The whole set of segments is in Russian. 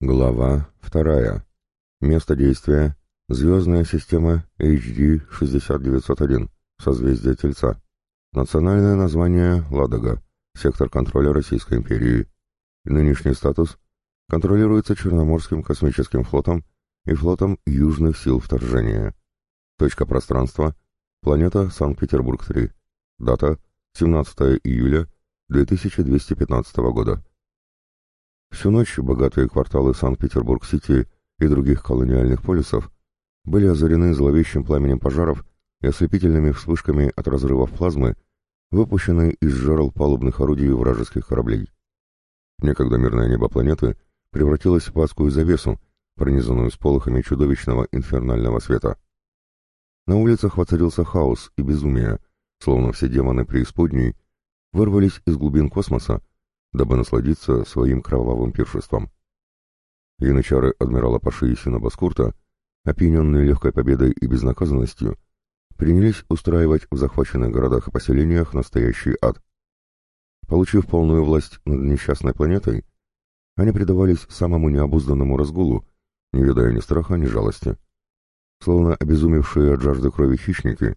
Глава вторая. Место действия. Звездная система HD 6901. Созвездие Тельца. Национальное название Ладога. Сектор контроля Российской империи. Нынешний статус контролируется Черноморским космическим флотом и флотом Южных сил вторжения. Точка пространства. Планета Санкт-Петербург-3. Дата 17 июля 2215 года. Всю ночь богатые кварталы Санкт-Петербург-Сити и других колониальных полисов были озарены зловещим пламенем пожаров и ослепительными вспышками от разрывов плазмы, выпущенной из жерл палубных орудий вражеских кораблей. Некогда мирное небо планеты превратилось в адскую завесу, пронизанную сполохами чудовищного инфернального света. На улицах воцарился хаос и безумие, словно все демоны преисподней вырвались из глубин космоса дабы насладиться своим кровавым пиршеством. Янычары адмирала Паши и сына Баскурта, опьяненные легкой победой и безнаказанностью, принялись устраивать в захваченных городах и поселениях настоящий ад. Получив полную власть над несчастной планетой, они предавались самому необузданному разгулу, не видая ни страха, ни жалости. Словно обезумевшие от жажды крови хищники,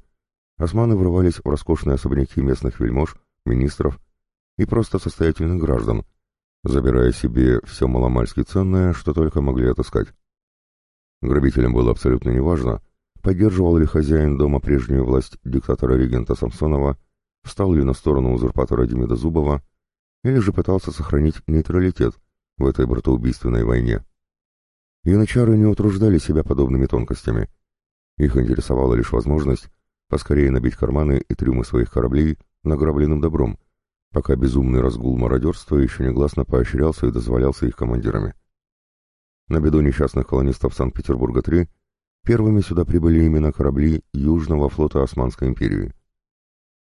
османы врывались в роскошные особняки местных вельмож, министров и просто состоятельных граждан, забирая себе все маломальски ценное, что только могли отыскать. Грабителям было абсолютно неважно, поддерживал ли хозяин дома прежнюю власть диктатора-регента Самсонова, встал ли на сторону узурпатора Демида Зубова, или же пытался сохранить нейтралитет в этой братоубийственной войне. Янычары не утруждали себя подобными тонкостями. Их интересовала лишь возможность поскорее набить карманы и трюмы своих кораблей награбленным добром, пока безумный разгул мародерства еще негласно поощрялся и дозволялся их командирами. На беду несчастных колонистов Санкт-Петербурга-3 первыми сюда прибыли именно корабли Южного флота Османской империи.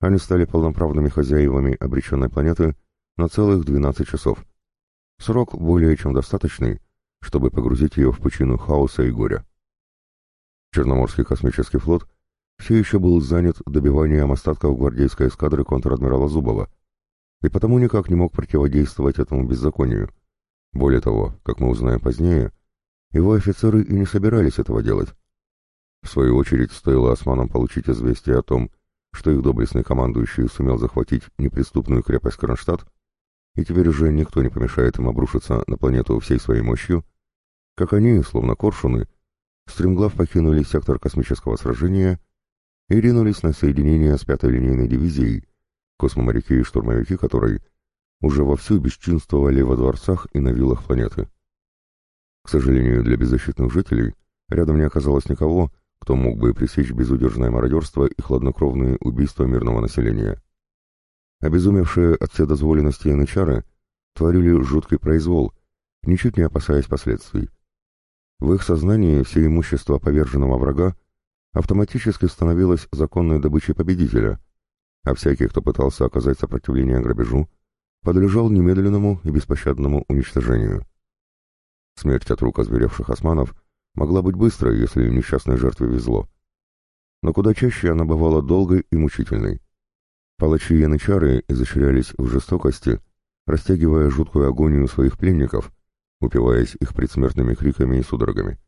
Они стали полноправными хозяевами обреченной планеты на целых 12 часов. Срок более чем достаточный, чтобы погрузить ее в пучину хаоса и горя. Черноморский космический флот все еще был занят добиванием остатков гвардейской эскадры контр-адмирала Зубова, и потому никак не мог противодействовать этому беззаконию. Более того, как мы узнаем позднее, его офицеры и не собирались этого делать. В свою очередь, стоило османам получить известие о том, что их доблестный командующий сумел захватить неприступную крепость Кронштадт, и теперь уже никто не помешает им обрушиться на планету всей своей мощью, как они, словно коршуны, стремглав покинули сектор космического сражения и ринулись на соединение с пятой линейной дивизией, космоморяки и штурмовики которой уже вовсю бесчинствовали во дворцах и на виллах планеты. К сожалению, для беззащитных жителей рядом не оказалось никого, кто мог бы пресечь безудержное мародерство и хладнокровные убийства мирного населения. Обезумевшие от вседозволенности янычары творили жуткий произвол, ничуть не опасаясь последствий. В их сознании все имущество поверженного врага автоматически становилось законной добычей победителя — а всякий, кто пытался оказать сопротивление грабежу, подлежал немедленному и беспощадному уничтожению. Смерть от рук озверевших османов могла быть быстрой, если несчастной жертве везло. Но куда чаще она бывала долгой и мучительной. Палачи янычары изощрялись в жестокости, растягивая жуткую агонию своих пленников, упиваясь их предсмертными криками и судорогами.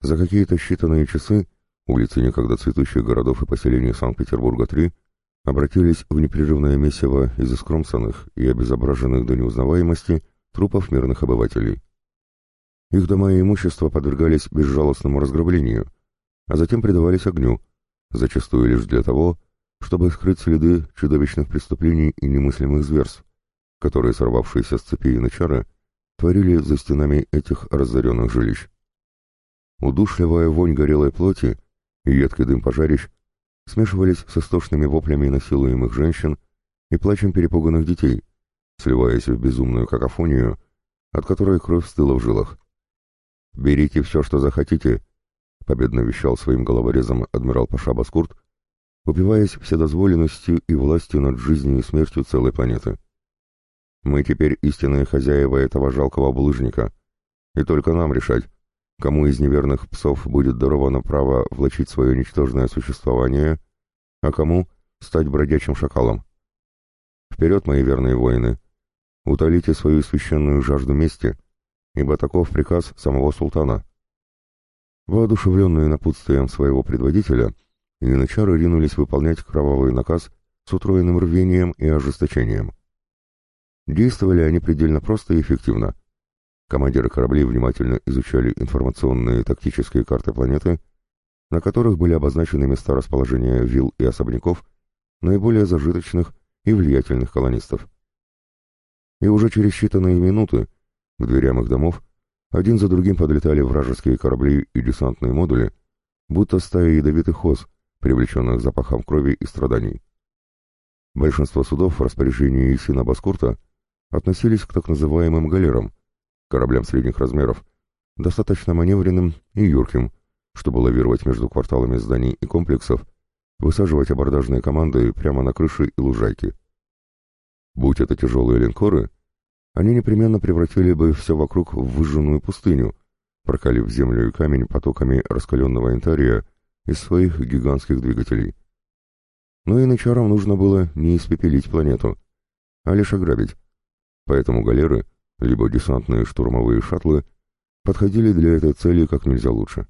За какие-то считанные часы улицы некогда цветущих городов и поселений Санкт-Петербурга-3 обратились в непрерывное месиво из искромсанных и обезображенных до неузнаваемости трупов мирных обывателей. Их дома и имущество подвергались безжалостному разграблению, а затем предавались огню, зачастую лишь для того, чтобы скрыть следы чудовищных преступлений и немыслимых зверств, которые, сорвавшиеся с цепи и начара, творили за стенами этих разоренных жилищ. Удушливая вонь горелой плоти и едкий дым пожарищ смешивались с истошными воплями насилуемых женщин и плачем перепуганных детей, сливаясь в безумную какофонию, от которой кровь стыла в жилах. «Берите все, что захотите», — победно вещал своим головорезом адмирал Паша Баскурт, упиваясь вседозволенностью и властью над жизнью и смертью целой планеты. «Мы теперь истинные хозяева этого жалкого булыжника, и только нам решать, кому из неверных псов будет даровано право влачить свое ничтожное существование, а кому стать бродячим шакалом. Вперед, мои верные воины! Утолите свою священную жажду мести ибо таков приказ самого султана. Воодушевленные напутствием своего предводителя, янычары ринулись выполнять кровавый наказ с утроенным рвением и ожесточением. Действовали они предельно просто и эффективно. Командиры кораблей внимательно изучали информационные тактические карты планеты, на которых были обозначены места расположения вилл и особняков наиболее зажиточных и влиятельных колонистов. И уже через считанные минуты к дверям их домов один за другим подлетали вражеские корабли и десантные модули, будто стая ядовитых ос, привлеченных запахом крови и страданий. Большинство судов в распоряжении Исина Баскурта относились к так называемым галерам, кораблям средних размеров, достаточно маневренным и юрким, чтобы лавировать между кварталами зданий и комплексов, высаживать абордажные команды прямо на крыши и лужайки. Будь это тяжелые линкоры, они непременно превратили бы все вокруг в выжженную пустыню, прокалив землю и камень потоками раскаленного интария из своих гигантских двигателей. Но и начарам нужно было не испепелить планету, а лишь ограбить, поэтому галеры, либо десантные штурмовые шаттлы, подходили для этой цели как нельзя лучше.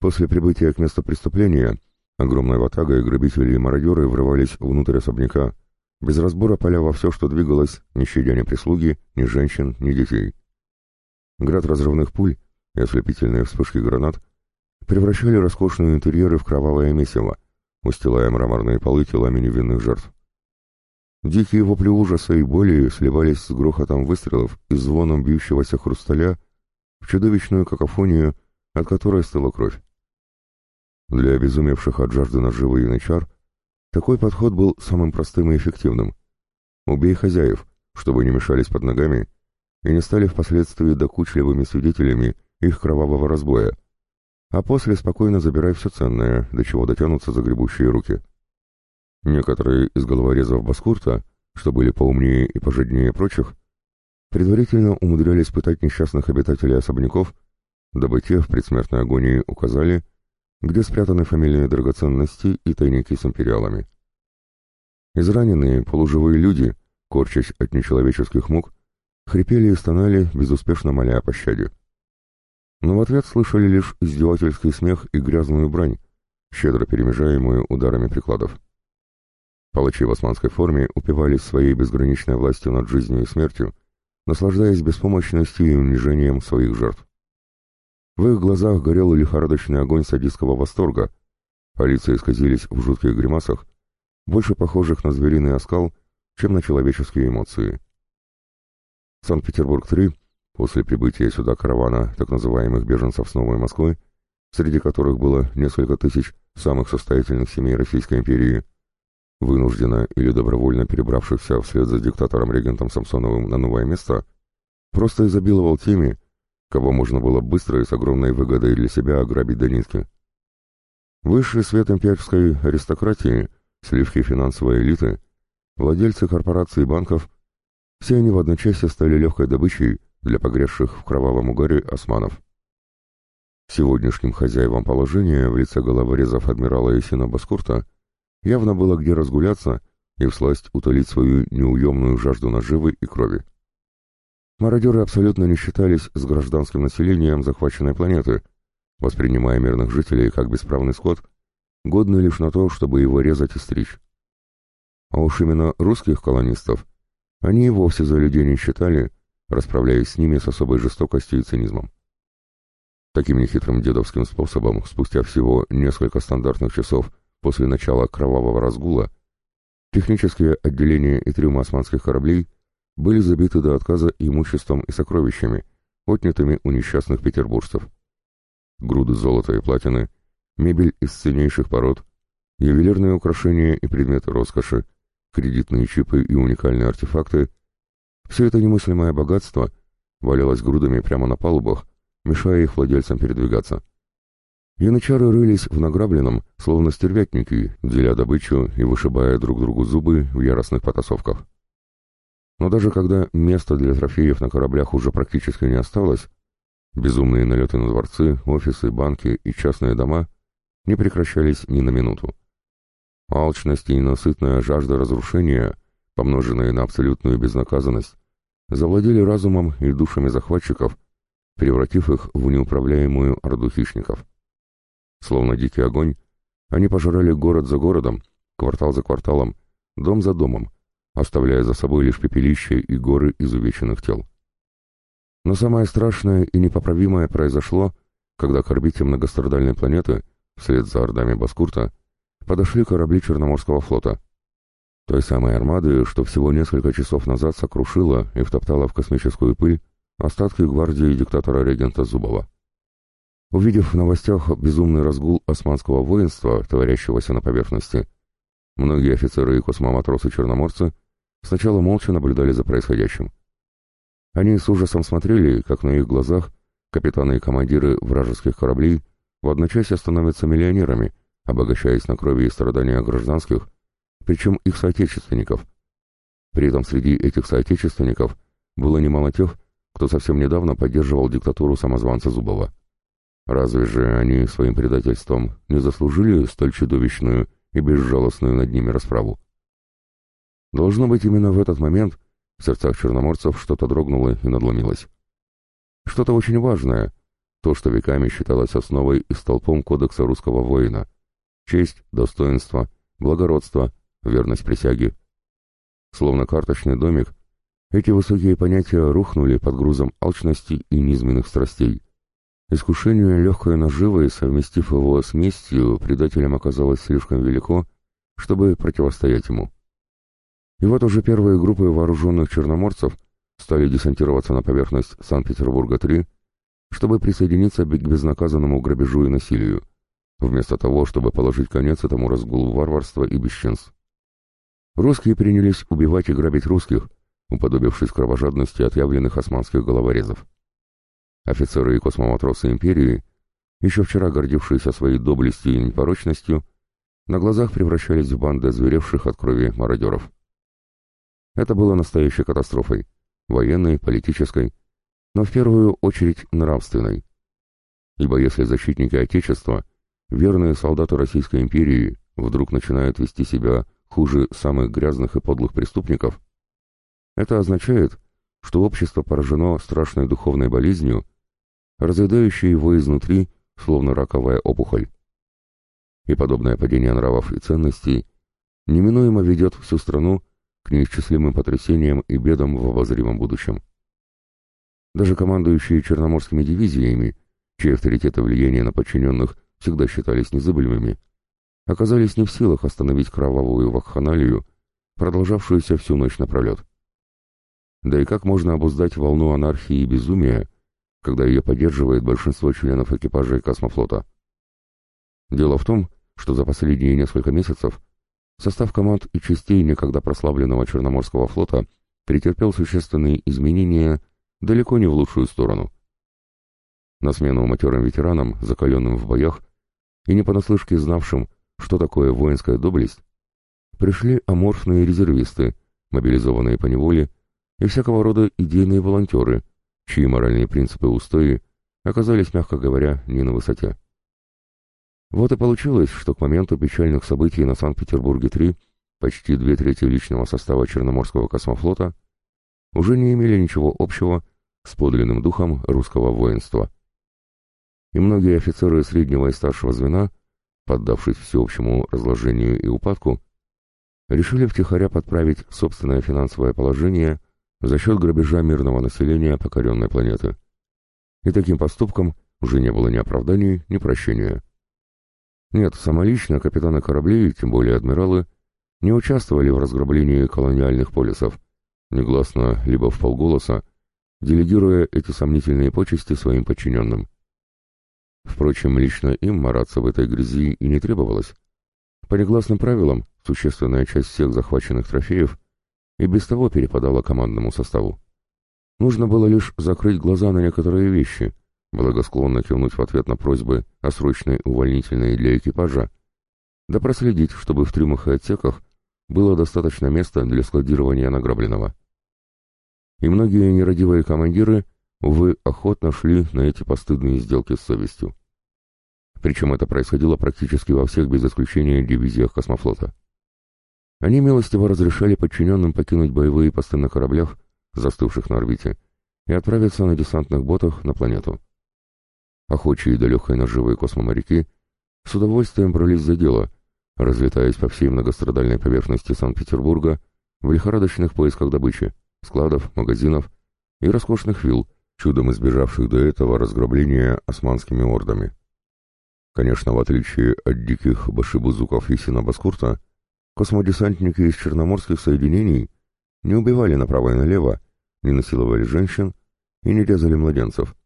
После прибытия к месту преступления огромная ватага и грабители и мародеры врывались внутрь особняка, без разбора поля во все, что двигалось, не щадя ни прислуги, ни женщин, ни детей. Град разрывных пуль и ослепительные вспышки гранат превращали роскошные интерьеры в кровавое месиво, устилая мраморные полы телами невинных жертв. Дикие вопли ужаса и боли сливались с грохотом выстрелов и звоном бьющегося хрусталя в чудовищную какофонию, от которой стыла кровь. Для обезумевших от жажды наживы янычар такой подход был самым простым и эффективным. Убей хозяев, чтобы не мешались под ногами и не стали впоследствии докучливыми свидетелями их кровавого разбоя, а после спокойно забирай все ценное, до чего дотянутся загребущие руки. Некоторые из головорезов Баскурта, что были поумнее и пожаднее прочих, предварительно умудрялись пытать несчастных обитателей особняков, дабы те в предсмертной агонии указали, где спрятаны фамильные драгоценности и тайники с империалами. Израненные, полуживые люди, корчась от нечеловеческих мук, хрипели и стонали, безуспешно моля о пощаде. Но в ответ слышали лишь издевательский смех и грязную брань, щедро перемежаемую ударами прикладов. Палачи в османской форме упивались своей безграничной властью над жизнью и смертью, наслаждаясь беспомощностью и унижением своих жертв. В их глазах горел лихорадочный огонь садистского восторга, а лица исказились в жутких гримасах, больше похожих на звериный оскал, чем на человеческие эмоции. Санкт-Петербург-3, после прибытия сюда каравана так называемых беженцев с Новой Москвы, среди которых было несколько тысяч самых состоятельных семей Российской империи, вынужденно или добровольно перебравшихся вслед за диктатором-регентом Самсоновым на новое место, просто изобиловал теми, кого можно было быстро и с огромной выгодой для себя ограбить до нитки. Высший свет имперской аристократии, сливки финансовой элиты, владельцы корпораций и банков, все они в одночасье стали легкой добычей для погрязших в кровавом угаре османов. Сегодняшним хозяевам положения в лице головорезов адмирала Исина Баскурта явно было где разгуляться и всласть утолить свою неуемную жажду наживы и крови. Мародеры абсолютно не считались с гражданским населением захваченной планеты, воспринимая мирных жителей как бесправный скот, годный лишь на то, чтобы его резать и стричь. А уж именно русских колонистов они и вовсе за людей не считали, расправляясь с ними с особой жестокостью и цинизмом. Таким нехитрым дедовским способом, спустя всего несколько стандартных часов после начала кровавого разгула, технические отделения и трюмы османских кораблей – были забиты до отказа имуществом и сокровищами, отнятыми у несчастных петербуржцев. Груды золота и платины, мебель из ценнейших пород, ювелирные украшения и предметы роскоши, кредитные чипы и уникальные артефакты — все это немыслимое богатство валялось грудами прямо на палубах, мешая их владельцам передвигаться. Янычары рылись в награбленном, словно стервятники, деля добычу и вышибая друг другу зубы в яростных потасовках. Но даже когда места для трофеев на кораблях уже практически не осталось, безумные налеты на дворцы, офисы, банки и частные дома не прекращались ни на минуту. Алчность и ненасытная жажда разрушения, помноженные на абсолютную безнаказанность, завладели разумом и душами захватчиков, превратив их в неуправляемую орду хищников. Словно дикий огонь, они пожирали город за городом, квартал за кварталом, дом за домом, оставляя за собой лишь пепелище и горы изувеченных тел. Но самое страшное и непоправимое произошло, когда к орбите многострадальной планеты, вслед за ордами Баскурта, подошли корабли Черноморского флота. Той самой армады, что всего несколько часов назад сокрушила и втоптала в космическую пыль остатки гвардии диктатора-регента Зубова. Увидев в новостях безумный разгул османского воинства, творящегося на поверхности, многие офицеры и космоматросы-черноморцы сначала молча наблюдали за происходящим. Они с ужасом смотрели, как на их глазах капитаны и командиры вражеских кораблей в одночасье становятся миллионерами, обогащаясь на крови и страданиях гражданских, причем их соотечественников. При этом среди этих соотечественников было немало тех, кто совсем недавно поддерживал диктатуру самозванца Зубова. Разве же они своим предательством не заслужили столь чудовищную и безжалостную над ними расправу? Должно быть, именно в этот момент в сердцах черноморцев что-то дрогнуло и надломилось. Что-то очень важное, то, что веками считалось основой и столпом кодекса русского воина. Честь, достоинство, благородство, верность присяге. Словно карточный домик, эти высокие понятия рухнули под грузом алчности и низменных страстей. Искушение легкой наживой, совместив его с местью, предателям оказалось слишком велико, чтобы противостоять ему. И вот уже первые группы вооруженных черноморцев стали десантироваться на поверхность Санкт-Петербурга-3, чтобы присоединиться к безнаказанному грабежу и насилию, вместо того, чтобы положить конец этому разгулу варварства и бесчинств. Русские принялись убивать и грабить русских, уподобившись кровожадности отъявленных османских головорезов. Офицеры и космоматросы империи, еще вчера гордившиеся своей доблестью и непорочностью, на глазах превращались в банды зверевших от крови мародеров. Это было настоящей катастрофой, военной, политической, но в первую очередь нравственной. Ибо если защитники Отечества, верные солдаты Российской империи, вдруг начинают вести себя хуже самых грязных и подлых преступников, это означает, что общество поражено страшной духовной болезнью, разъедающей его изнутри, словно раковая опухоль. И подобное падение нравов и ценностей неминуемо ведет всю страну к неисчислимым потрясениям и бедам в обозримом будущем. Даже командующие черноморскими дивизиями, чьи авторитеты и влияние на подчиненных всегда считались незабываемыми, оказались не в силах остановить кровавую вакханалию, продолжавшуюся всю ночь напролет. Да и как можно обуздать волну анархии и безумия, когда ее поддерживает большинство членов экипажа космофлота? Дело в том, что за последние несколько месяцев состав команд и частей некогда прославленного Черноморского флота претерпел существенные изменения далеко не в лучшую сторону. На смену матерым ветеранам, закаленным в боях, и не понаслышке знавшим, что такое воинская доблесть, пришли аморфные резервисты, мобилизованные по неволе, и всякого рода идейные волонтеры, чьи моральные принципы и устои оказались, мягко говоря, не на высоте. Вот и получилось, что к моменту печальных событий на Санкт-Петербурге-3 почти две трети личного состава Черноморского космофлота уже не имели ничего общего с подлинным духом русского воинства. И многие офицеры среднего и старшего звена, поддавшись всеобщему разложению и упадку, решили втихаря подправить собственное финансовое положение за счет грабежа мирного населения покоренной планеты. И таким поступком уже не было ни оправданий, ни прощения. Нет, самолично капитаны кораблей, тем более адмиралы, не участвовали в разграблении колониальных полисов, негласно либо в полголоса, делегируя эти сомнительные почести своим подчиненным. Впрочем, лично им мараться в этой грязи и не требовалось. По негласным правилам, существенная часть всех захваченных трофеев и без того перепадала командному составу. Нужно было лишь закрыть глаза на некоторые вещи, благосклонно кивнуть в ответ на просьбы о срочной увольнительной для экипажа, да проследить, чтобы в трюмах и отсеках было достаточно места для складирования награбленного. И многие нерадивые командиры, увы, охотно шли на эти постыдные сделки с совестью. Причем это происходило практически во всех без исключения дивизиях космофлота. Они милостиво разрешали подчиненным покинуть боевые посты на кораблях, застывших на орбите, и отправиться на десантных ботах на планету. Охочие до легкой наживы космоморяки с удовольствием брались за дело, разлетаясь по всей многострадальной поверхности Санкт-Петербурга в лихорадочных поисках добычи, складов, магазинов и роскошных вилл, чудом избежавших до этого разграбления османскими ордами. Конечно, в отличие от диких башибузуков и синабаскурта, космодесантники из черноморских соединений не убивали направо и налево, не насиловали женщин и не резали младенцев.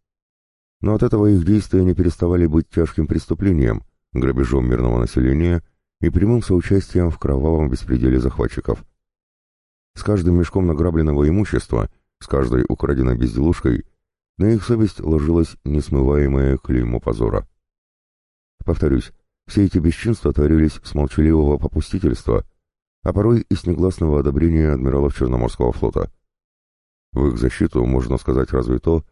Но от этого их действия не переставали быть тяжким преступлением, грабежом мирного населения и прямым соучастием в кровавом беспределе захватчиков. С каждым мешком награбленного имущества, с каждой украденной безделушкой, на их совесть ложилось несмываемое клеймо позора. Повторюсь, все эти бесчинства творились с молчаливого попустительства, а порой и с негласного одобрения адмиралов Черноморского флота. В их защиту можно сказать разве то,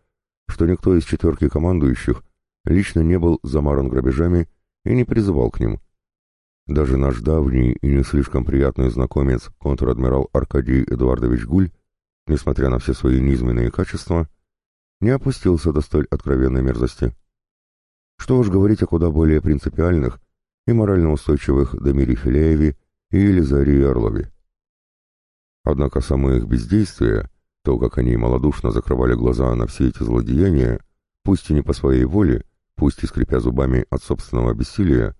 что никто из четверки командующих лично не был замаран грабежами и не призывал к ним. Даже наш давний и не слишком приятный знакомец, контр-адмирал Аркадий Эдуардович Гуль, несмотря на все свои низменные качества, не опустился до столь откровенной мерзости. Что уж говорить о куда более принципиальных и морально устойчивых Дамире Филяеве и Елизарии Орлове. Однако само их бездействие, то, как они малодушно закрывали глаза на все эти злодеяния, пусть и не по своей воле, пусть и скрипя зубами от собственного бессилия,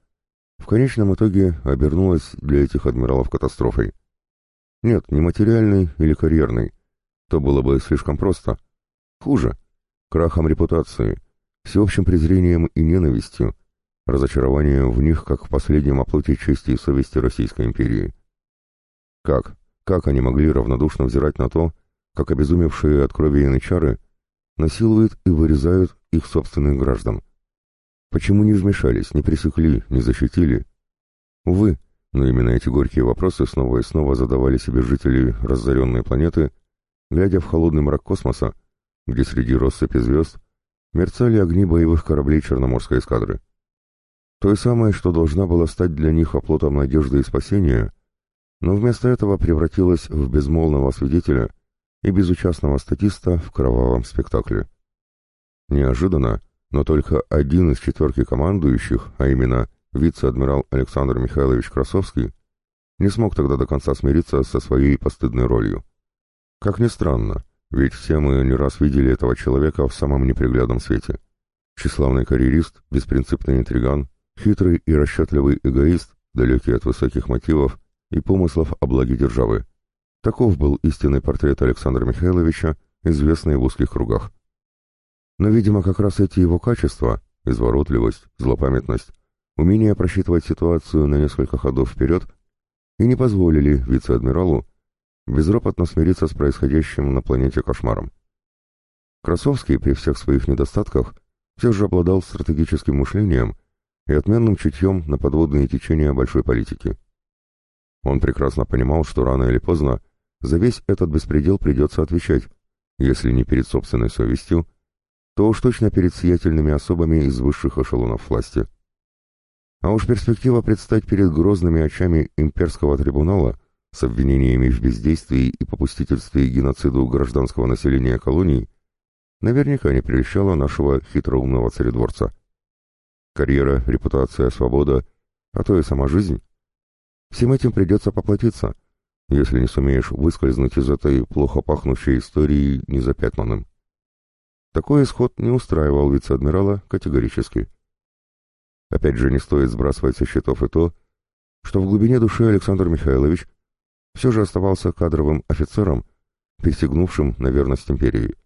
в конечном итоге обернулось для этих адмиралов катастрофой. Нет, не материальной или карьерной, то было бы слишком просто. Хуже, крахом репутации, всеобщим презрением и ненавистью, разочарованием в них, как в последнем оплоте чести и совести Российской империи. Как, как они могли равнодушно взирать на то, как обезумевшие от крови янычары насилуют и вырезают их собственных граждан? Почему не вмешались, не пресекли, не защитили? Увы, но именно эти горькие вопросы снова и снова задавали себе жители разоренной планеты, глядя в холодный мрак космоса, где среди россыпи звезд мерцали огни боевых кораблей Черноморской эскадры. То самое, что должна была стать для них оплотом надежды и спасения, но вместо этого превратилась в безмолвного свидетеля и безучастного статиста в кровавом спектакле. Неожиданно, но только один из четверки командующих, а именно вице-адмирал Александр Михайлович Красовский, не смог тогда до конца смириться со своей постыдной ролью. Как ни странно, ведь все мы не раз видели этого человека в самом неприглядном свете. Тщеславный карьерист, беспринципный интриган, хитрый и расчетливый эгоист, далекий от высоких мотивов и помыслов о благе державы. Таков был истинный портрет Александра Михайловича, известный в узких кругах. Но, видимо, как раз эти его качества — изворотливость, злопамятность, умение просчитывать ситуацию на несколько ходов вперед — и не позволили вице-адмиралу безропотно смириться с происходящим на планете кошмаром. Красовский при всех своих недостатках все же обладал стратегическим мышлением и отменным чутьем на подводные течения большой политики. Он прекрасно понимал, что рано или поздно за весь этот беспредел придется отвечать, если не перед собственной совестью, то уж точно перед сиятельными особами из высших эшелонов власти. А уж перспектива предстать перед грозными очами имперского трибунала с обвинениями в бездействии и попустительстве геноциду гражданского населения колоний наверняка не прельщала нашего хитроумного царедворца. Карьера, репутация, свобода, а то и сама жизнь. Всем этим придется поплатиться, если не сумеешь выскользнуть из этой плохо пахнущей истории незапятнанным. Такой исход не устраивал вице-адмирала категорически. Опять же, не стоит сбрасывать со счетов и то, что в глубине души Александр Михайлович все же оставался кадровым офицером, присягнувшим на верность империи.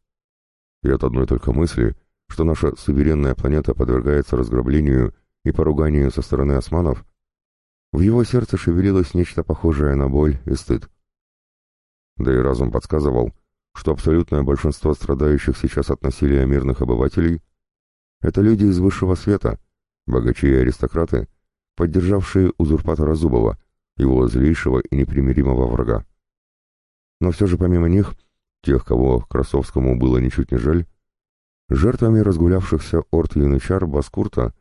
И от одной только мысли, что наша суверенная планета подвергается разграблению и поруганию со стороны османов, в его сердце шевелилось нечто похожее на боль и стыд. Да и разум подсказывал, что абсолютное большинство страдающих сейчас от насилия мирных обывателей — это люди из высшего света, богачи и аристократы, поддержавшие узурпатора Зубова, его злейшего и непримиримого врага. Но все же помимо них, тех, кого Красовскому было ничуть не жаль, жертвами разгулявшихся орд янычар Баскурта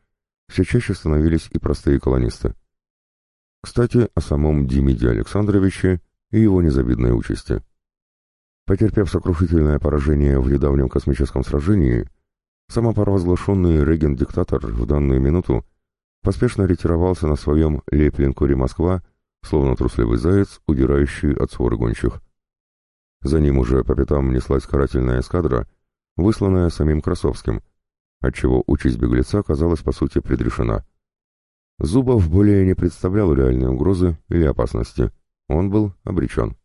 все чаще становились и простые колонисты. Кстати, о самом Демиде Александровиче и его незавидной участи. Потерпев сокрушительное поражение в недавнем космическом сражении, самопровозглашенный регент-диктатор в данную минуту поспешно ретировался на своем лейб-линкоре «Москва», словно трусливый заяц, удирающий от своры гонщих. За ним уже по пятам неслась карательная эскадра, высланная самим Красовским, отчего участь беглеца казалась по сути предрешена. Зубов более не представлял реальной угрозы или опасности, он был обречен.